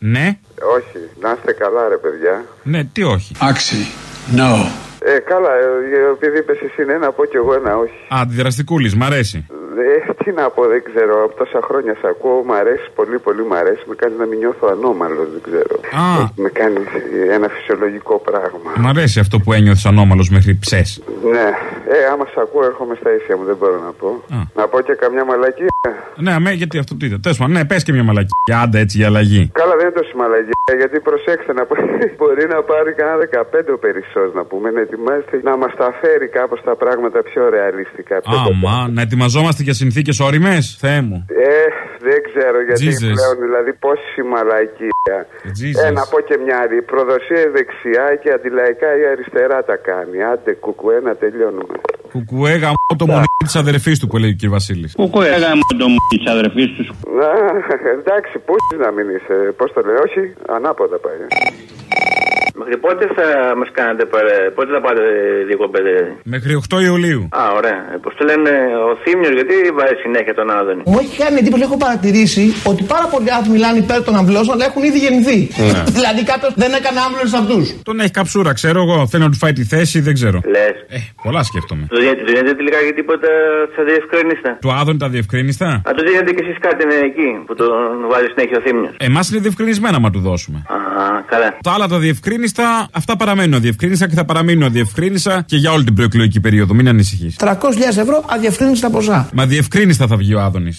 Ναι. Όχι, να είστε καλά, ρε παιδιά. Ναι, τι όχι. Actually, no. Ε, καλά, ε, επειδή είπες εσύ ναι, να πω κι εγώ ένα όχι. Α, αντιδραστικούλης, μ' αρέσει. Ε, τι να πω, δεν ξέρω. Από τόσα χρόνια σε ακούω, μ' αρέσει πολύ, πολύ μ' αρέσει. Με κάνει να μην νιώθω ανώμαλος, δεν ξέρω. Α. Ε, Με κάνει ένα φυσιολογικό πράγμα. Μ' αρέσει αυτό που ένιωθες ανώμαλος μέχρι ψες. Ναι, ε, άμα σε ακούω, έρχομαι στα ίσια μου, δεν μπορώ να πω. Α. Να πω και καμιά μαλακία. Ναι, αμέ, γιατί αυτό τι είδα. Τέλος πάντων, ναι, πες και μια μαλακή. Άντα έτσι για αλλαγή. Καλά, δεν είναι τόσο μαλακία, γιατί προσέξτε να πω. Μπορεί να πάρει κανένα 15 ο περισσός να πούμε, να ετοιμάζεται να μας τα φέρει κάπως τα πράγματα πιο ρεαλιστικά. Πιο κοντά. Άμα, να ετοιμαζόμαστε για συνθήκες όριμες. Θεέ μου. Ε, δεν ξέρω γιατί Jesus. πλέον, δηλαδή πόση μαλακία. Jesus. Ε, να πω και μια άλλη. Η προδοσία η δεξιά και αντιλαϊκά η αριστερά τα κάνει. Άντε, κουκουέ, να τελειώνουμε. Κουκουέ γαμό το μονί της αδερφής του που λέει ο κ. Βασίλης. Κουκουέ, γάμο το μου της αδερφής του. Να, εντάξει, πού να μην είσαι, πώς το λέω, όχι, ανάποδα πάει. Μέχρι πότε θα μας κάνετε παρέ, πότε θα πάτε διακοπές. Μέχρι 8 Ιουλίου. Α, ωραία. Πώς το λένε ο Θήμιος, γιατί βάζει συνέχεια τον Άδωνη. Μου έχει κάνει εντύπωση, έχω παρατηρήσει ότι πάρα πολλοί άνθρωποι μιλάνε υπέρ των αμβλώσεων, αλλά έχουν ήδη γεννηθεί. δηλαδή κάποιος δεν έκανε άμβλο σε αυτούς. Τον έχει καψούρα, ξέρω εγώ. Θέλει να του φάει τη θέση, δεν ξέρω. Λες. Ε, πολλά σκέφτομαι. Του δίνετε, του δίνετε τελικά και τίποτα στα διευκρίνηστα. Του Άδωνη τα διευκρίνηστα. Α, του δίνετε και εσείς κάτι είναι εκεί που τον βάζει συνέχεια ο Θήμιος. Εμάς είναι διευκρινισμένα, μα του δώσουμε. Α, καλά. Τα άλλα τα διευκρίνηστα, αυτά παραμένουν αδιευκρίνηστα και θα παραμείνουν αδιευκρίνηστα και για όλη την προεκλογική περίοδο. Μην ανησυχείς. 300.000 ευρώ αδιευκρίνηστα ποσά. Μα διευκρίνηστα θα βγει ο Άδωνης.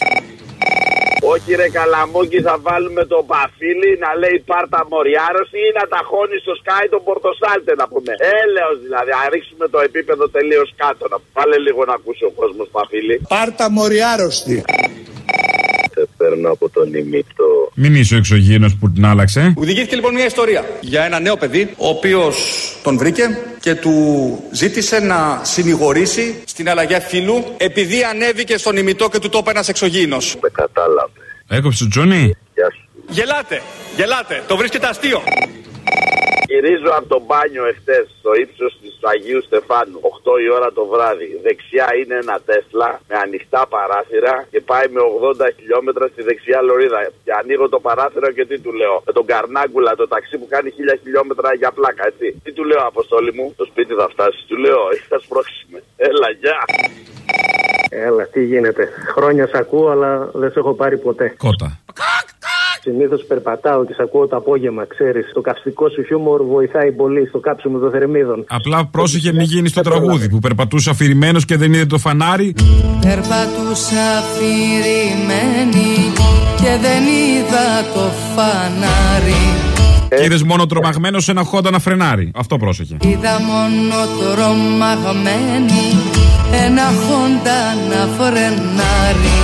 Όχι ρε καλαμούκι θα βάλουμε το παφίλι να λέει πάρτα μοριάρωση ή να ταχώνει στο σκάι τον πορτοσάλτε να πούμε. Έλεος δηλαδή, να ρίξουμε το επίπεδο τελείως κάτω. Να βάλε λίγο να ακούσει ο κόσμος παφίλι. Πάρτα μοριάρωστη. Σε παίρνω από τον ημίτο. Μην είσαι ο εξωγήινος που την άλλαξε. Μου διηγήθηκε λοιπόν μια ιστορία για ένα νέο παιδί, ο οποίος τον βρήκε και του ζήτησε να συνηγορήσει στην αλλαγή φίλου επειδή ανέβηκε στον ημιτό και του το είπε ένας εξωγήινος. Με κατάλαβε. Έκοψε το Τζόνι. Γεια σου. Γελάτε, γελάτε, το βρίσκεται αστείο. Γυρίζω από το μπάνιο εχθές στο ύψος τη Αγίου Στεφάνου, 8 η ώρα το βράδυ. Δεξιά είναι ένα Τέσλα με ανοιχτά παράθυρα και πάει με 80 χιλιόμετρα στη δεξιά λωρίδα. Και ανοίγω το παράθυρο και τι του λέω. Με τον Καρνάγκουλα, το ταξί που κάνει 1000 χιλιόμετρα για πλάκα, έτσι. Τι του λέω, Αποστόλη μου, το σπίτι θα φτάσει. Του λέω, θα σπρώξουμε. Έλα, γεια. Έλα, τι γίνεται. Χρόνια σ' ακούω, αλλά δεν σε έχω πάρει ποτέ. Κότα. Συνήθως περπατάω και σ' ακούω το απόγευμα, ξέρεις. Το καυστικό σου χιούμορ βοηθάει πολύ στο κάψιμο των θερμίδων. Απλά πρόσεχε μην γίνεις στο τραγούδι που περπατούσε αφηρημένος και δεν είδε το φανάρι. Περπατούσα αφηρημένη και δεν είδα το φανάρι Και είδες μόνο τρομαγμένο σε ένα χόντα να φρενάρει. Αυτό πρόσεχε. Είδα μόνο τρομαγμένη ένα χόντα να φρενάρει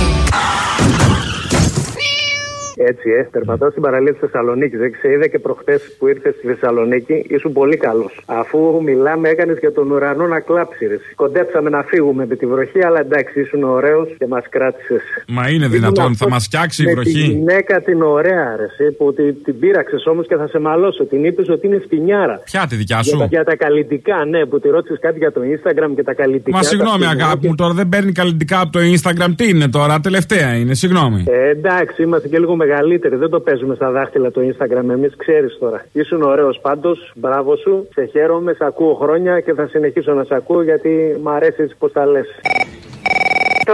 Έτσι, ε. Περπατάω στην παραλία της Θεσσαλονίκης. Δεν σε είδα και προχτές που ήρθε στη Θεσσαλονίκη. Ήσουν πολύ καλός. Αφού μιλάμε, έκανες για τον ουρανό να κλάψει. Ρε. Κοντέψαμε να φύγουμε με τη βροχή, αλλά εντάξει, ήσουν ωραίος και μας κράτησες. Μα είναι δυνατόν, θα μας φτιάξει η Με τη βροχή. γυναίκα την ωραία, ρε, εσύ, που την, την πείραξες όμως και θα σε μαλώσω. Την είπες ότι είναι φτηνιάρα. Ποια τη δικιά Για τα, σου. για τα καλλιτικά, ναι, που τη ρώτησες κάτι για το Instagram και τα καλλιτικά. Μα τα συγγνώμη, φτηνά αγάπη και- μου, τώρα δεν παίρνει καλλιτικά από το Instagram. Τι είναι τώρα, τελευταία είναι, συγγνώμη. Ε, εντάξει, είμαστε και λίγο μεγαλύτεροι. Δεν το παίζουμε στα δάχτυλα το Instagram. Εμείς ξέρεις τώρα. Ήσουν ωραίος πάντως. Μπράβο σου. Σε χαίρομαι. Σε ακούω χρόνια και θα συνεχίσω να σε ακούω γιατί μ' αρέσει έτσι πώ τα λες.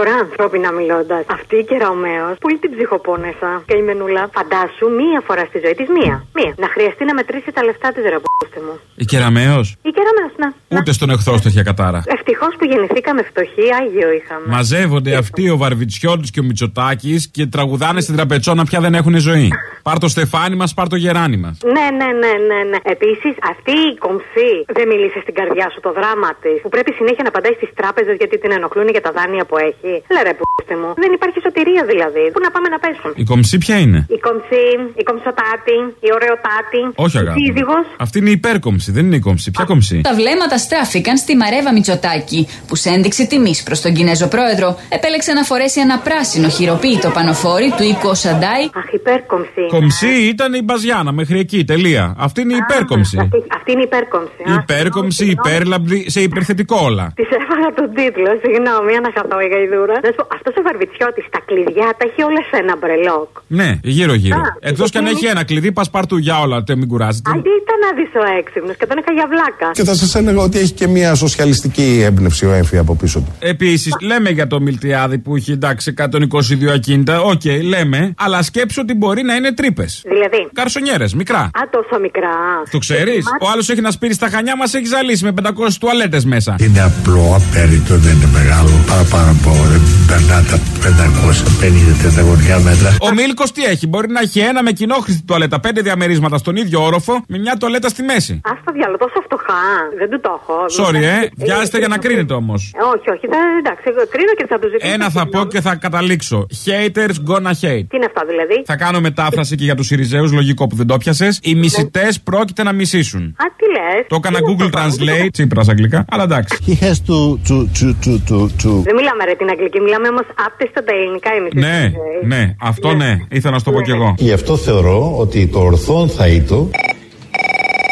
Τώρα, ανθρώπινα μιλώντας, αυτή η κεραομαίο, πολύ την ψυχοπόνεσα και η μενούλα, φαντάσου μία φορά στη ζωή της, μία. Μία. Να χρειαστεί να μετρήσει τα λεφτά της, ρε πούστε μου. Η κεραμαίο. Η κεραομαίο, να. Ούτε στον εχθρό στο είχε κατάρα. Ευτυχώς που γεννηθήκαμε φτωχοί, άγιο είχαμε. Μαζεύονται αυτοί ο Βαρβιτσιώτης και ο Μητσοτάκης και τραγουδάνε στην τραπετσόνα πια δεν έχουν ζωή. Πάρ το στεφάνι μας, πάρ το γεράνι μας. Ναι, ναι, ναι, ναι. ναι. Επίσης, αυτή η κομψή δεν μίλησε στην καρδιά σου το δράμα της, που πρέπει συνέχεια να παντάει στις τράπεζες γιατί την ενοχλούν για τα δάνεια που έχει. Λε ρε, πούστε μου. Δεν υπάρχει σωτηρία δηλαδή. Πού να πάμε να πέσουν. Η κομψή ποια είναι; Η κομψή, η κομψοτάτη, η ωραιοτάτη. Όχι η αγάπη. μου. σύζυγος. Αυτή είναι η υπέρκομψη, δεν είναι η κομψή. Ποια κομψή; Τα βλέμματα στράφηκαν στη Μαρέβα Μητσοτάκη, που σε ένδειξη τιμής προς τον Κινέζο πρόεδρο επέλεξε να φορέσει ένα πράσινο χειροποίητο πανοφόρι του οίκου Σαντάι. Αχ, υπέρκομψη. Κομψή ήταν η Μπαζιάνα μέχρι εκεί, τελεία. Αυτή είναι η υπέρκομψη. Αυτή, αυτή είναι η υπέρκομψη. Η υπέρκομψη, υπέρλαμπη, σε υπερθετικό όλα. Της έβαλα τον τίτλο, συγγνώμη, αναχαθώ η γαϊδούρη. Σίγουρα. Να σου πω, αυτός ο βαρβιτσιώτης τα κλειδιά τα έχει όλα σε ένα μπρελόκ. Ναι, γύρω-γύρω. Α, Εκτός κι αν γιατί- έχει ένα κλειδί, πασπαρτού για όλα, να μην κουράζεται. Αντί ήταν να δεις ο έξυπνος και τον είχα για βλάκα. Και θα σας έλεγα ότι έχει και μια σοσιαλιστική έμπνευση ο ΕΝΦΙΑ από πίσω του. Επίσης, λέμε για το Μιλτιάδη που έχει εντάξει 122 ακίνητα. Οκ, λέμε, αλλά σκέψου ότι μπορεί να είναι τρύπες. Δηλαδή; Γκαρσονιέρες, μικρά. Α, τόσο μικρά. Το ξέρεις; Ο άλλος έχει ένα σπίτι στα Χανιά, μας έχει ζαλίσει με 500 τουαλέτες μέσα. Είναι απλό, απέριττο, δεν είναι μεγάλο. Παραπάνω από δεν περνά τα 550 τετραγωνικά μέτρα. Ο Μίλκος τι έχει, μπορεί να έχει ένα με κοινόχρηστη τουαλέτα, πέντε διαμερίσματα στον ίδιο όροφο, με μια τουαλέτα στη μέση. Α το διάλογο, τόσο φτωχά. Δεν του το έχω. Sorry, ε, βιάζεστε για να κρίνετε όμως. Ε, Όχι, όχι, δεν, εντάξει, εγώ κρίνω και θα του ζητήσω. Ένα θα πω και θα καταλήξω. Haters gonna hate. Τι είναι αυτά δηλαδή; Θα κάνω μετάφραση και για τους Ιριζέου, λογικό που δεν το πιασε. Οι μισητές πρόκειται να μισήσουν. Α, τι λες; Το έκανα Google Translate, τσίπρας αγγλικά, αλλά εντάξει. He has to, to, to, to, to, to. Δεν μιλάμε ρε την αγγλική, μιλάμε όμως άπτεστα τα ελληνικά εμείς. Ναι, ναι, αυτό ναι, ήθελα να σου το πω κι εγώ. Γι' αυτό θεωρώ ότι το ορθόν θα ήτο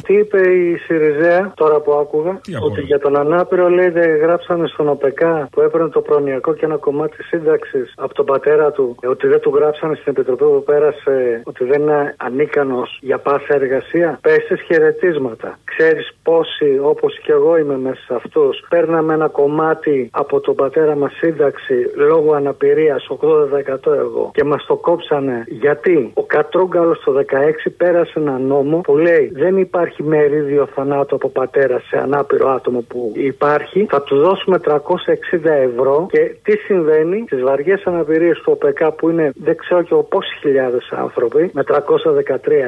Τι είπε η Σιριζέα τώρα που άκουγα, ότι για τον ανάπηρο λέει δεν γράψανε στον ΟΠΕΚΑ που έπαιρνε το προνοιακό και ένα κομμάτι σύνταξης από τον πατέρα του, ε, ότι δεν του γράψανε στην επιτροπή που πέρασε ότι δεν είναι ανίκανος για πάσα εργασία. Πέσει χαιρετίσματα. Ξέρεις πόσοι, όπως και εγώ είμαι μέσα σε αυτούς, παίρναμε ένα κομμάτι από τον πατέρα μας σύνταξη λόγω αναπηρίας 80% εγώ και μας το κόψανε γιατί; Ο Κατρούγκαλος το 16 πέρασε ένα νόμο που λέει δεν υπάρχει μερίδιο θανάτου από πατέρα σε ανάπηρο άτομο που υπάρχει. Θα τους δώσουμε 360 ευρώ και τι συμβαίνει στις βαριές αναπηρίες του ΟΠΕΚΑ που είναι δεν ξέρω και πόσοι χιλιάδες άνθρωποι με 313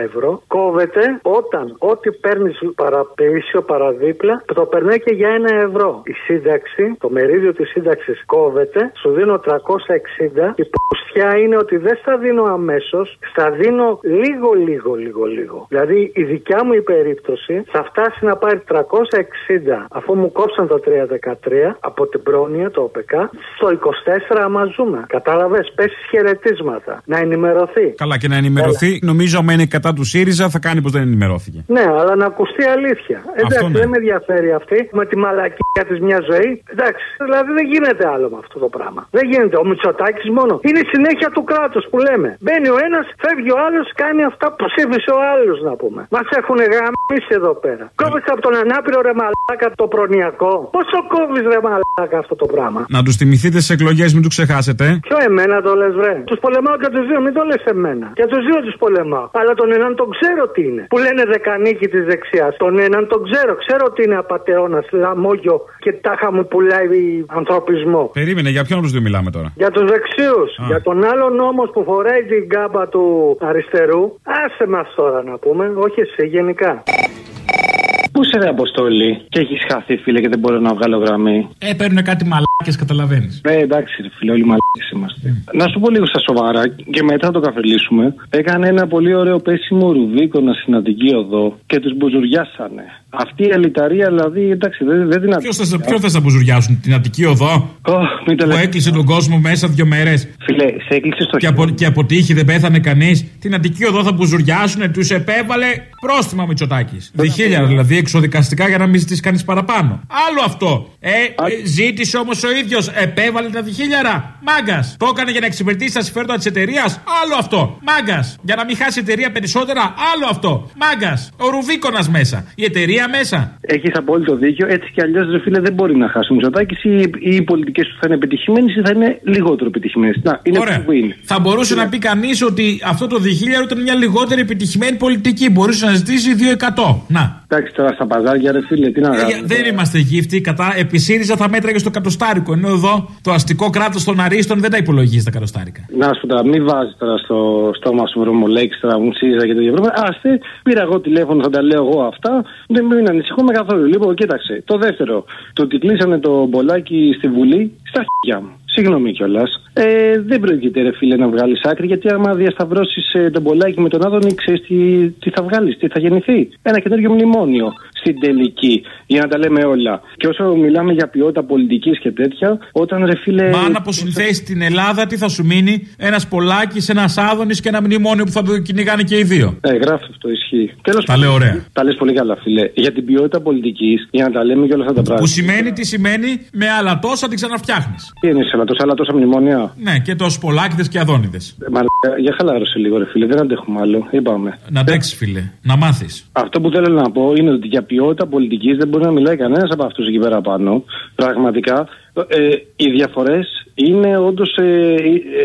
ευρώ κόβεται όταν ό,τι παίρνεις παραπίσιο παραδίπλα το περνάει και για ένα ευρώ. Η σύνταξη, το μερίδιο της σύνταξης κόβεται, σου δίνω 360 η πουστιά είναι ότι δεν στα δίνω αμέσως, στα δίνω λίγο, λίγο, λίγο, λίγο. Δηλαδή η δικιά μου η περίπτωση θα φτάσει να πάρει 360 αφού μου κόψαν το 313 από την πρόνοια, το ΟΠΕΚΑ, στο 24 άμα ζούμε. Κατάλαβες, πέσει χαιρετίσματα. Να ενημερωθεί. Καλά και να ενημερωθεί, νομίζω άμα είναι κατά του ΣΥΡΙΖΑ θα κάνει πως δεν ενημερώθηκε. Ναι, αλλά να ακουστεί αλήθεια. Εντάξει, ναι. δεν με ενδιαφέρει αυτή με τη μαλακία της μια ζωή. Εντάξει, δηλαδή δεν γίνεται άλλο με αυτό το πράγμα. Δεν γίνεται. Ο Μητσοτάκης μόνο. Είναι η συνέχεια του κράτους που λέμε. Μπαίνει ο ένας, φεύγει ο άλλος, κάνει αυτά που ψήφισε ο άλλος να πούμε. Μας έχουν γαμίσει εδώ πέρα. Κόβει από τον ανάπηρο ρε μαλάκα το προνοιακό. Πόσο κόβεις ρε μαλάκα αυτό το πράγμα; Να τους θυμηθείτε στι εκλογές, μην τους ξεχάσετε. Ποιο εμένα το λες, βρε; Τους πολεμάω και τους δύο, μην το λες εμένα. Και τους δύο τους πολεμάω. Αλλά τον έναν τον ξέρω τι είναι. Που λένε δεκανίκη της δεξιάς. Τον έναν τον ξέρω. Ξέρω ότι είναι απαταιώνα, λαμόγιο και τάχα μου πουλάει ανθρωπισμό. Περίμενε, για ποιον από τους δύο μιλάμε τώρα; Για τους δεξιού. Α. Για τον άλλον όμως που φοράει την κάμπα του αριστερού. Άσε μας τώρα να πούμε. Όχι εσύ, γενικά. Πού σε ρε Αποστόλη; Και έχεις χαθεί φίλε και δεν μπορώ να βγάλω γραμμή. Ε, παίρνουν κάτι μαλάκες, καταλαβαίνεις. Ε, εντάξει, ρε φίλε, όλοι μαλάκες είμαστε. Να σου πω λίγο στα σοβαρά και μετά να το καφελήσουμε. Έκανε ένα πολύ ωραίο πέσιμο ρουβίκονα στην Αττική Οδό και τους μπουζουριάσανε. Αυτή η αλυταρία δηλαδή, εντάξει, δεν, δεν την Ποιος θα, ποιο θες να μπουζουριάσουν, την Αττική Οδό μην το που λες. έκλεισε τον κόσμο μέσα δύο μέρες. Φίλε, σε έκλεισε στο και, απο, και αποτύχει, δεν πέθανε κανείς. Την Αττική Οδό θα μπουζουριάσουν, τους επέβαλε πρόστιμα Μητσοτάκης. Διχίλια δηλαδή εξοδικαστικά για να μην ζητήσει κανείς παραπάνω. Άλλο αυτό. Ε, ε, ζήτησε όμως ο ίδιος, επέβαλε τα διχίλιαρα. Μάγκας. Το έκανε για να εξυπηρετήσει τα συμφέροντα της εταιρείας. Άλλο αυτό. Μάγκας. Για να μην χάσει η εταιρεία περισσότερα. Άλλο αυτό. Μάγκας. Ο Ρουβίκονας μέσα. Η εταιρεία μέσα. Έχεις απόλυτο δίκιο. Έτσι κι αλλιώς, ρε φίλε, δεν μπορεί να χάσει ο Μητσοτάκη ή, ή οι πολιτικές του θα είναι επιτυχημένες ή θα είναι λιγότερο επιτυχημένες. Να, είναι Ωραία. που είναι. Θα μπορούσε να πει κανείς ότι αυτό το διχίλιαρο ήταν μια λιγότερη επιτυχημένη πολιτική. Μπορούσε να ζητήσει 2%. Να. Εντάξει τώρα στα παζάρια, ρε φίλε, τι να Ε, κάνουμε. δεν είμαστε γύφτοι. Κατά επί ΣΥΡΙΖΑ θα μέτραγε στο κατοστάρικο. Ενώ εδώ το αστικό κράτος των Αρίστων δεν τα υπολογίζει τα κατοστάρικα. Να σου πω τώρα, μην βάζει τώρα στο στόμα σου βρωμολέξει τώρα μου ΣΥΡΙΖΑ και τέτοια πράγματα. Άστε, πήρα εγώ τηλέφωνο, θα τα λέω εγώ αυτά. Δεν μην ανησυχούμε καθόλου. Λοιπόν, κοίταξε. Το δεύτερο, το ότι κλείσανε το μπολάκι στη Βουλή, στα χέρια μου. Συγγνώμη κιόλας. Ε, δεν πρόκειται, ρε φίλε, να βγάλεις άκρη, γιατί άμα διασταυρώσεις ε, τον μπολάκι με τον Άδωνη, ξέρεις τι, τι θα βγάλεις, τι θα γεννηθεί. Ένα καινούργιο μνημόνιο στην τελική, για να τα λέμε όλα. Και όσο μιλάμε για ποιότητα πολιτικής και τέτοια, όταν ρε φίλε. Μα αν αποσυνθέσεις την Ελλάδα, τι θα σου μείνει, ένας Πολάκης, ένας Άδωνης και ένα μνημόνιο που θα το κυνηγάνε και οι δύο. Ε, γράφει αυτό, ισχύει. Τέλος Τα λέω ωραία. Τα λες πολύ καλά, φίλε. Για την ποιότητα πολιτικής, για να τα λέμε και όλα αυτά τα πράγματα. Που σημαίνει τι σημαίνει, με άλλα τόσα την ξαναφτιάχνεις. Τι είναι σε καλά, τόσα άλλα τόσα μνημόνια. Ναι, και τόσους Πολάκηδε και Αδόνιδες. Μα για χαλάρωσε λίγο, ρε φίλε, δεν αντέχουμε άλλο. Είπαμε. Να αντέξεις, φίλε, να μάθεις. Αυτό που θέλω να πω είναι ότι για ποιότητα πολιτικής δεν μπορεί να μιλάει κανένας από αυτούς εκεί πέρα πάνω. Πραγματικά. Ε, οι διαφορές είναι όντως ε,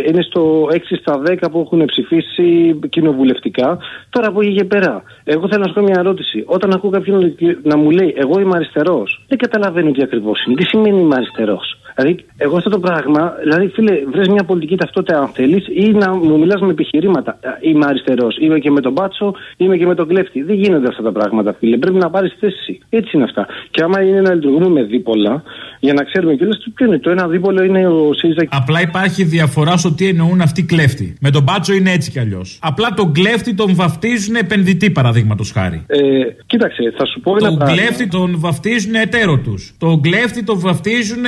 είναι στο 6 στα 10 που έχουν ψηφίσει κοινοβουλευτικά. Τώρα από εκεί και πέρα, εγώ θέλω να σου κάνω μια ερώτηση. Όταν ακούω κάποιον να μου λέει Εγώ είμαι αριστερός, δεν καταλαβαίνω τι ακριβώς είναι. Τι σημαίνει είμαι αριστερός. Δηλαδή, εγώ αυτό το πράγμα, δηλαδή, φίλε, βρες μια πολιτική ταυτότητα αν θέλεις ή να μου μιλάς με επιχειρήματα. Ε, Είμαι αριστερός, είμαι και με τον μπάτσο, είμαι και με τον κλέφτη. Δεν γίνονται αυτά τα πράγματα, φίλε. Πρέπει να πάρεις θέση. Έτσι είναι αυτά. Και άμα είναι να λειτουργούμε με δίπολα, για να ξέρουμε κιόλας ποιο είναι. Το ένα δίπολο είναι ο ΣΥΡΙΖΑ. Απλά υπάρχει διαφορά στο τι εννοούν αυτοί κλέφτη. Με τον μπάτσο είναι έτσι κι αλλιώς. Απλά τον κλέφτη τον βαφτίζουν επενδυτή, παραδείγματος χάρη. Ε, κοίταξε, θα σου πω ένα Τον πράγμα. κλέφτη τον βαφτίζουν εταίρο τους. Τον κλέφτη τον βαφτίζουν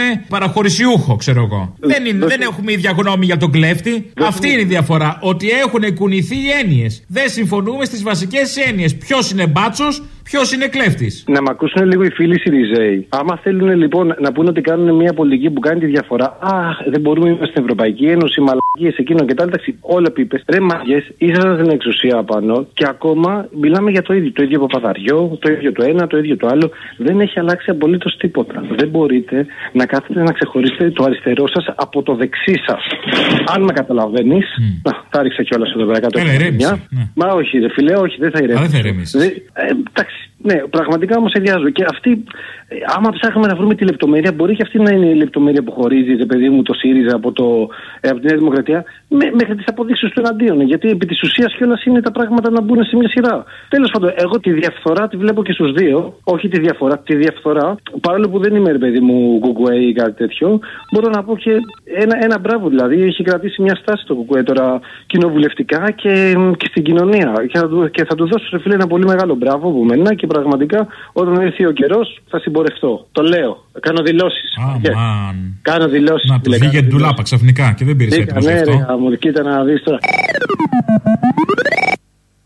παραχωρησιούχο, ξέρω εγώ. Δεν, είναι, δεν έχουμε ίδια γνώμη για τον κλέφτη. Αυτή είναι η διαφορά. Ότι έχουν κουνηθεί οι έννοιες. Δεν συμφωνούμε στις βασικές έννοιες. Ποιος είναι μπάτσος, ποιος είναι κλέφτης; Να μ' ακούσουν λίγο οι φίλοι Σιριζέοι. Άμα θέλουν λοιπόν να πούνε ότι κάνουν μια πολιτική που κάνει τη διαφορά, Αχ, δεν μπορούμε να είμαστε στην Ευρωπαϊκή Ένωση, μαλακίες εκείνο και τα άλλα. Εντάξει, όλα που είπες. Ρε μαγιέ, ήσασταν στην εξουσία πάνω και ακόμα μιλάμε για το ίδιο. Το ίδιο παπαδαριό, το ίδιο το ένα, το ίδιο το άλλο. Δεν έχει αλλάξει απολύτως τίποτα. Δεν μπορείτε να κάθετε να ξεχωρίσετε το αριστερό σας από το δεξί σας. Αν με καταλαβαίνεις. Να, τα ρίξα κιόλας εδώ πέρα κάτω. Έλα, ηρέμησε. Μα όχι, ρε φιλέ, όχι, δεν θα ηρέμησε. δεν θα ηρέμησες. Ε, εντάξει, ναι, πραγματικά όμως ιδιάζω. Και αυτή, ε, άμα ψάχνουμε να βρούμε τη λεπτομέρεια, μπορεί και αυτή να είναι η λεπτομέρεια που χωρίζει, ρε παιδί μου, το ΣΥΡΙΖΑ από, το, ε, από τη Νέα Δημοκρατία, με, μέχρι τις αποδείξεις του εναντίον. Γιατί επί της ουσίας κιόλας είναι τα πράγματα να μπουν σε μια σειρά. Τέλος πάντων, εγώ τη διαφθορά τη βλέπω και στους δύο. Όχι τη διαφορά, τη διαφθορά. Παρόλο που δεν είμαι, ρε παιδί μου, κουκουέ ή κάτι τέτοιο, μπορώ να πω και ένα, ένα μπράβο δηλαδή. Έχει κρατήσει μια στάση το κουκουέ τώρα κοινοβουλευτικά και, και στην κοινωνία. Και θα, του, και θα του δώσω, ρε φίλε, ένα πολύ μεγάλο μπράβο από μένα και πραγματικά όταν έρθει ο καιρός θα συμπορευτώ. Το λέω. Κάνω δηλώσεις. Αμάν. Κάνω δηλώσεις. Να του βγήκε την τουλάπα ξαφνικά και δεν πήρε έτοιμος γι' Ναι, αυτό. ρε, μου κοίτα να δεις τώρα.